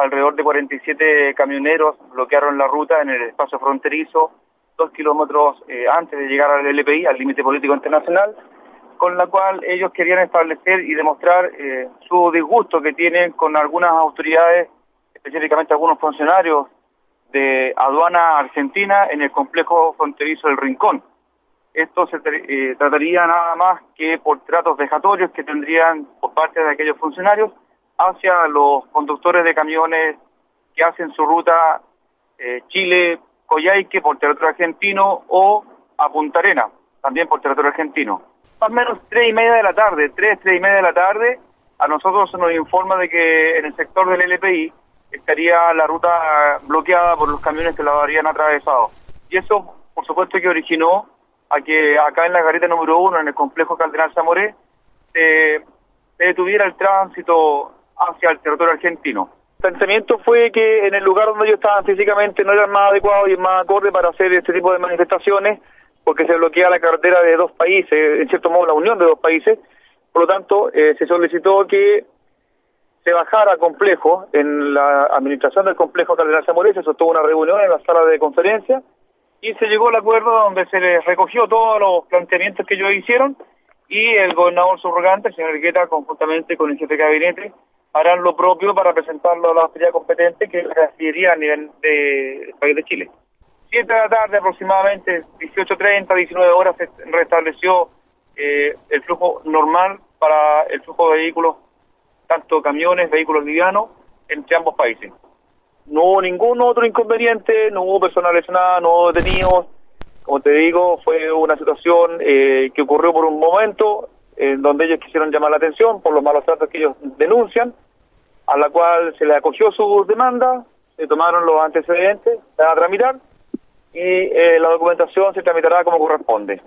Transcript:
alrededor de 47 camioneros bloquearon la ruta en el espacio fronterizo, dos kilómetros eh, antes de llegar al LPI, al límite político internacional, con la cual ellos querían establecer y demostrar eh, su disgusto que tienen con algunas autoridades, específicamente algunos funcionarios de aduana argentina en el complejo fronterizo del Rincón. Esto se eh, trataría nada más que por tratos vejatorios que tendrían por parte de aquellos funcionarios hacia los conductores de camiones que hacen su ruta eh, Chile-Coyhaique por territorio argentino o a Punta Arena, también por territorio argentino. Más menos tres y media de la tarde, tres, tres y media de la tarde, a nosotros nos informa de que en el sector del LPI estaría la ruta bloqueada por los camiones que la habrían atravesado. Y eso, por supuesto, que originó a que acá en la garita número uno, en el complejo Calderal Zamoré, se detuviera el tránsito hacia el territorio argentino. El pensamiento fue que en el lugar donde ellos estaban físicamente no era más adecuado y más acorde para hacer este tipo de manifestaciones, porque se bloquea la carretera de dos países, en cierto modo la unión de dos países, por lo tanto eh, se solicitó que se bajara complejo en la administración del complejo Calderal Zamoré, se sostuvo una reunión en la sala de conferencia y se llegó al acuerdo donde se les recogió todos los planteamientos que ellos hicieron y el gobernador subrogante, el señor Guetta, conjuntamente con el jefe de gabinete, harán lo propio para presentarlo a la autoridad competente que recibiría a nivel del país de Chile. Siete de la tarde aproximadamente, 18.30, 19 horas, se restableció eh, el flujo normal para el flujo de vehículos, tanto camiones, vehículos livianos, entre ambos países. No hubo ningún otro inconveniente, no hubo personal lesionado, no hubo detenidos. Como te digo, fue una situación eh, que ocurrió por un momento, en donde ellos quisieron llamar la atención por los malos tratos que ellos denuncian, a la cual se le acogió su demanda, se tomaron los antecedentes, se van a tramitar y eh, la documentación se tramitará como corresponde.